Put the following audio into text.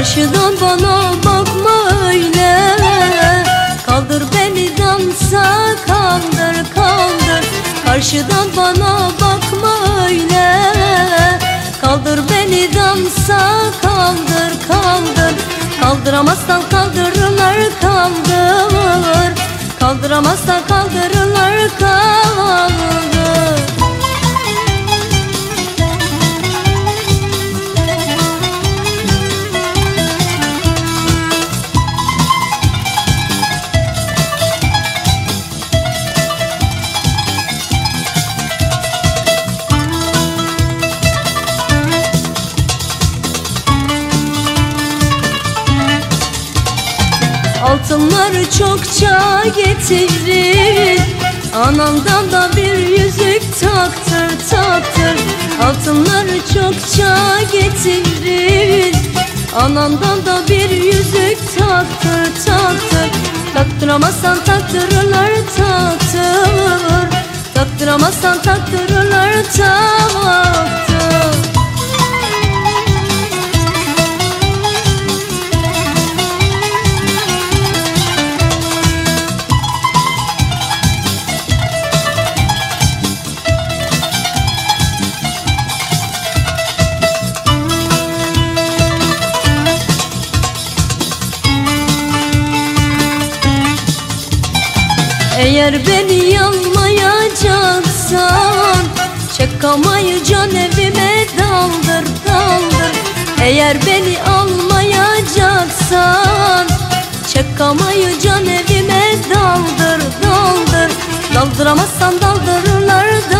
Karşıdan bana bakma öyle. Kaldır beni dansa kaldır kaldır. Karşıdan bana bakma öyle. Kaldır beni dansa kaldır kaldır. Kaldıramazsan kaldırırlar kaldır. Kaldıramazsan kaldırırlar kaldır Altınları çokça getirin Anamdan da bir yüzük taktır taktır. Altınları çokça getirin Anamdan da bir yüzük taktır taktır. Taktıramazsan taktırırlar taktır. Taktıramazsan taktırırlar taktır Eğer beni yanmayacaksan Çek kamayı can evime daldır daldır. Eğer beni almayacaksan Çek kamayı can evime daldır daldır. Daldıramazsan daldırırlar daldır Daldıramazsan